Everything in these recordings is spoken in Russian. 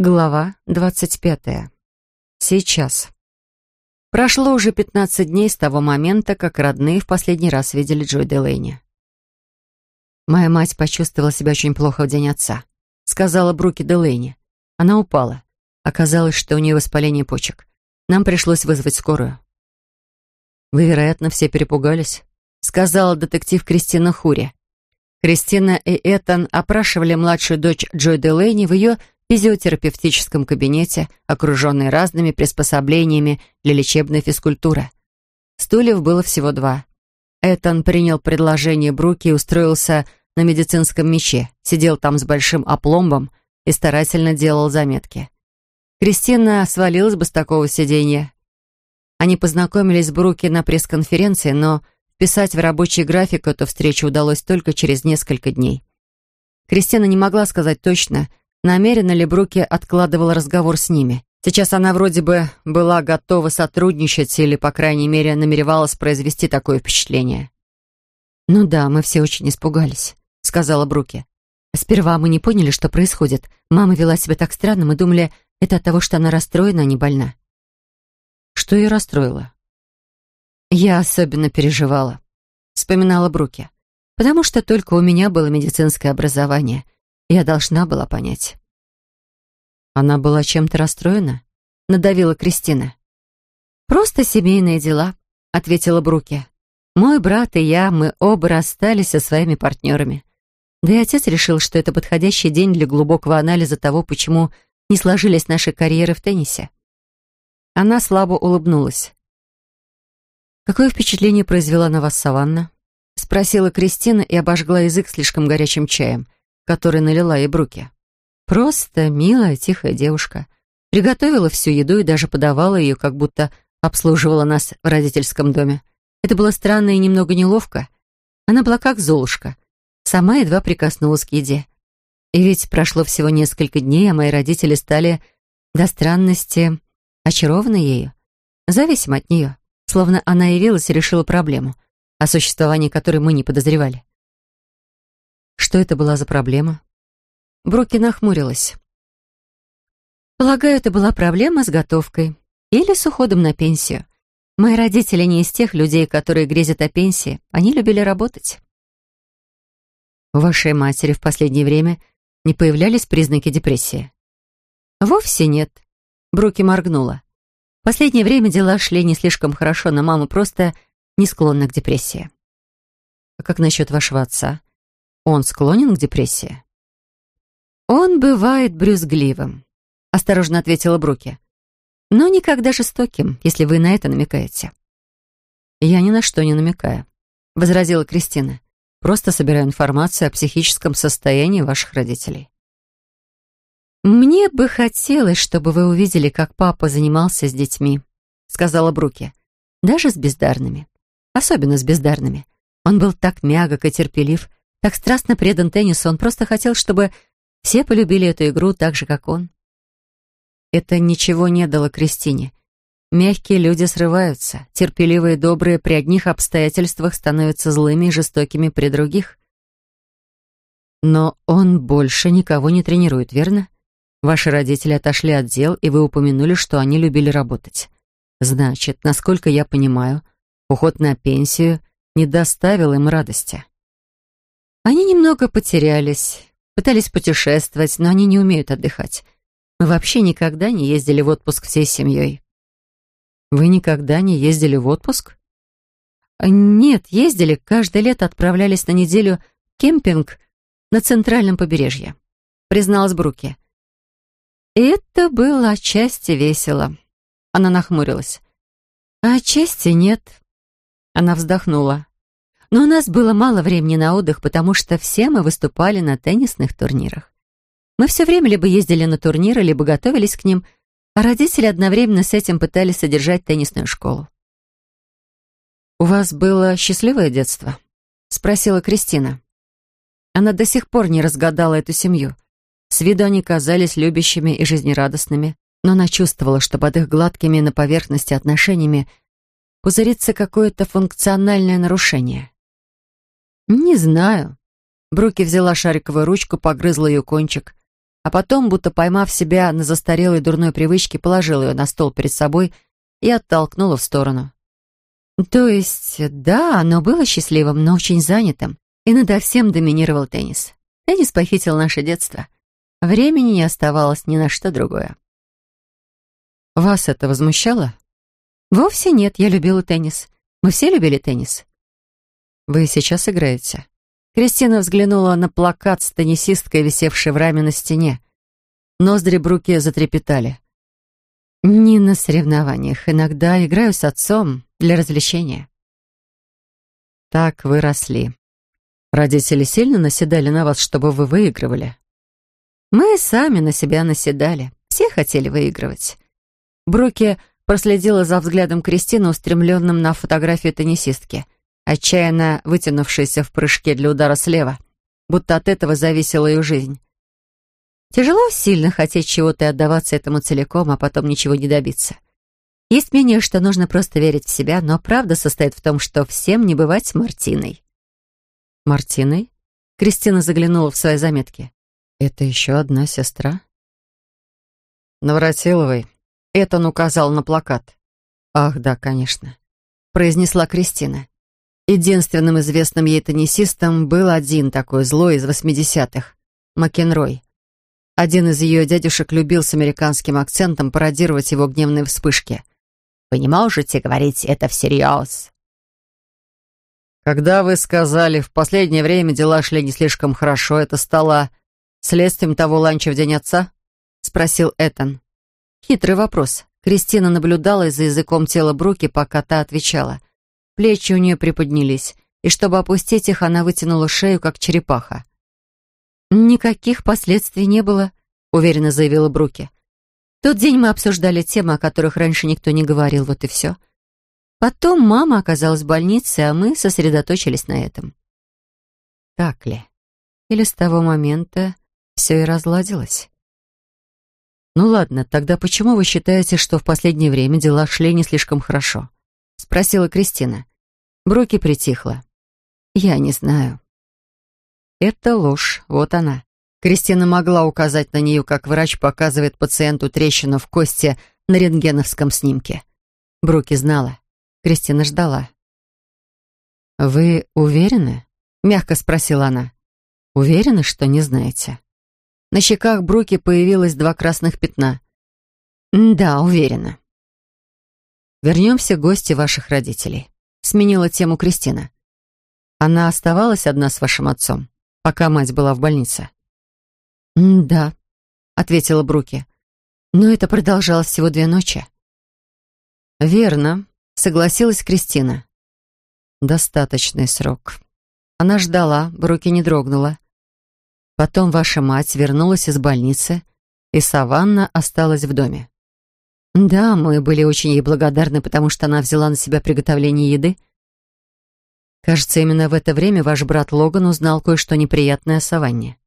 Глава двадцать пятая. Сейчас. Прошло уже пятнадцать дней с того момента, как родные в последний раз видели Джой Делейни. «Моя мать почувствовала себя очень плохо в день отца», — сказала Бруки Делейни. Она упала. Оказалось, что у нее воспаление почек. Нам пришлось вызвать скорую. «Вы, вероятно, все перепугались», — сказала детектив Кристина Хури. Кристина и Этан опрашивали младшую дочь Джой Делейни в ее физиотерапевтическом кабинете, окруженный разными приспособлениями для лечебной физкультуры. Стульев было всего два. Этан принял предложение Бруки и устроился на медицинском мече, сидел там с большим опломбом и старательно делал заметки. Кристина свалилась бы с такого сиденья. Они познакомились с Бруки на пресс-конференции, но вписать в рабочий график эту встречу удалось только через несколько дней. Кристина не могла сказать точно, намеренно ли Бруки откладывала разговор с ними. Сейчас она вроде бы была готова сотрудничать или, по крайней мере, намеревалась произвести такое впечатление. «Ну да, мы все очень испугались», — сказала Бруки. «Сперва мы не поняли, что происходит. Мама вела себя так странно, мы думали, это от того, что она расстроена, а не больна». «Что ее расстроило?» «Я особенно переживала», — вспоминала Бруки, «потому что только у меня было медицинское образование — я должна была понять. Она была чем-то расстроена? Надавила Кристина. «Просто семейные дела», — ответила Бруки. «Мой брат и я, мы оба расстались со своими партнерами. Да и отец решил, что это подходящий день для глубокого анализа того, почему не сложились наши карьеры в теннисе». Она слабо улыбнулась. «Какое впечатление произвела на вас саванна?» — спросила Кристина и обожгла язык слишком горячим чаем — который налила ей Бруки. Просто милая, тихая девушка. Приготовила всю еду и даже подавала ее, как будто обслуживала нас в родительском доме. Это было странно и немного неловко. Она была как Золушка. Сама едва прикоснулась к еде. И ведь прошло всего несколько дней, а мои родители стали до странности очарованы ею, зависим от нее, словно она явилась и решила проблему, о существовании которой мы не подозревали. Что это была за проблема? Бруки нахмурилась. Полагаю, это была проблема с готовкой или с уходом на пенсию. Мои родители не из тех людей, которые грезят о пенсии. Они любили работать. У вашей матери в последнее время не появлялись признаки депрессии? Вовсе нет. Бруки моргнула. В последнее время дела шли не слишком хорошо, но мама просто не склонна к депрессии. А как насчет вашего отца? Он склонен к депрессии? Он бывает брюзгливым, осторожно ответила Бруки. Но никогда жестоким, если вы на это намекаете. Я ни на что не намекаю, возразила Кристина. Просто собираю информацию о психическом состоянии ваших родителей. «Мне бы хотелось, чтобы вы увидели, как папа занимался с детьми», — сказала Бруки. «Даже с бездарными. Особенно с бездарными. Он был так мягок и терпелив, так страстно предан теннису, он просто хотел, чтобы все полюбили эту игру так же, как он. Это ничего не дало Кристине. Мягкие люди срываются, терпеливые и добрые при одних обстоятельствах становятся злыми и жестокими при других. Но он больше никого не тренирует, верно? Ваши родители отошли от дел, и вы упомянули, что они любили работать. Значит, насколько я понимаю, уход на пенсию не доставил им радости. Они немного потерялись, пытались путешествовать, но они не умеют отдыхать. Мы вообще никогда не ездили в отпуск всей семьей. Вы никогда не ездили в отпуск? Нет, ездили. Каждое лето отправлялись на неделю кемпинг на центральном побережье, призналась Бруки. Это было отчасти весело. Она нахмурилась. А отчасти нет. Она вздохнула. Но у нас было мало времени на отдых, потому что все мы выступали на теннисных турнирах. Мы все время либо ездили на турниры, либо готовились к ним, а родители одновременно с этим пытались содержать теннисную школу. «У вас было счастливое детство?» — спросила Кристина. Она до сих пор не разгадала эту семью. С виду они казались любящими и жизнерадостными, но она чувствовала, что под их гладкими на поверхности отношениями пузырится какое-то функциональное нарушение. «Не знаю». Бруки взяла шариковую ручку, погрызла ее кончик. а потом, будто поймав себя на застарелой дурной привычке, положила ее на стол перед собой и оттолкнула в сторону. То есть, да, оно было счастливым, но очень занятым, и надо всем доминировал теннис. Теннис похитил наше детство. Времени не оставалось ни на что другое. Вас это возмущало? Вовсе нет, я любила теннис. Мы все любили теннис. Вы сейчас играете? Кристина взглянула на плакат с теннисисткой, висевший в раме на стене. Ноздри Бруки затрепетали. «Не на соревнованиях. Иногда играю с отцом для развлечения». «Так вы росли. Родители сильно наседали на вас, чтобы вы выигрывали?» «Мы сами на себя наседали. Все хотели выигрывать». Бруки проследила за взглядом Кристины, устремленным на фотографию теннисистки, отчаянно вытянувшейся в прыжке для удара слева, будто от этого зависела ее жизнь. Тяжело сильно хотеть чего-то и отдаваться этому целиком, а потом ничего не добиться. Есть мнение, что нужно просто верить в себя, но правда состоит в том, что всем не бывать Мартиной. Мартиной? Кристина заглянула в свои заметки. Это еще одна сестра? Навратиловой. Это он указал на плакат. Ах, да, конечно. Произнесла Кристина. Единственным известным ей теннисистом был один такой злой из восьмидесятых — Макенрой. Один из ее дядюшек любил с американским акцентом пародировать его гневные вспышки. «Вы не можете говорить это всерьез?» «Когда вы сказали, в последнее время дела шли не слишком хорошо, это стало следствием того ланча в день отца?» — спросил Этан. Хитрый вопрос. Кристина наблюдала за языком тела Бруки, пока та отвечала. Плечи у нее приподнялись, и чтобы опустить их, она вытянула шею, как черепаха. «Никаких последствий не было», — уверенно заявила Бруки. «Тот день мы обсуждали темы, о которых раньше никто не говорил, вот и все. Потом мама оказалась в больнице, а мы сосредоточились на этом». Так ли? Или с того момента все и разладилось? «Ну ладно, тогда почему вы считаете, что в последнее время дела шли не слишком хорошо?» — спросила Кристина. Бруки притихла. «Я не знаю». Это ложь, вот она. Кристина могла указать на нее, как врач показывает пациенту трещину в кости на рентгеновском снимке. Бруки знала. Кристина ждала. «Вы уверены?» — мягко спросила она. «Уверены, что не знаете?» На щеках Бруки появилось два красных пятна. «Да, уверена». «Вернемся к гости ваших родителей», — сменила тему Кристина. «Она оставалась одна с вашим отцом?» пока мать была в больнице?» «Да», — ответила Бруки. «Но это продолжалось всего две ночи». «Верно», — согласилась Кристина. «Достаточный срок». Она ждала, Бруки не дрогнула. Потом ваша мать вернулась из больницы, и Саванна осталась в доме. «Да, мы были очень ей благодарны, потому что она взяла на себя приготовление еды», Кажется, именно в это время ваш брат Логан узнал кое-что неприятное о Саванне.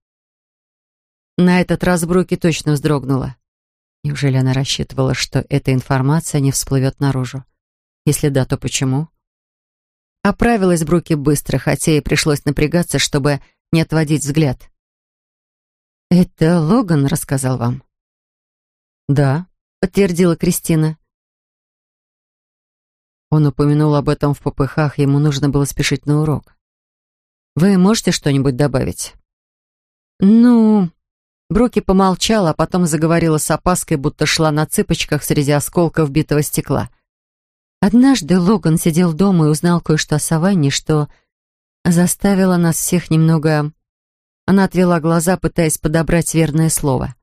На этот раз Бруки точно вздрогнула. Неужели она рассчитывала, что эта информация не всплывет наружу? Если да, то почему? Оправилась Бруки быстро, хотя и пришлось напрягаться, чтобы не отводить взгляд. «Это Логан рассказал вам?» «Да», — подтвердила Кристина. Он упомянул об этом в попыхах, ему нужно было спешить на урок. «Вы можете что-нибудь добавить?» «Ну...» Бруки помолчала, а потом заговорила с опаской, будто шла на цыпочках среди осколков битого стекла. Однажды Логан сидел дома и узнал кое-что о Саванне, что заставило нас всех немного... Она отвела глаза, пытаясь подобрать верное слово.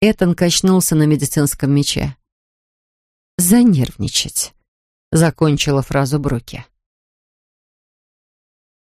Этан качнулся на медицинском мече. «Занервничать». — закончила фразу Бруки.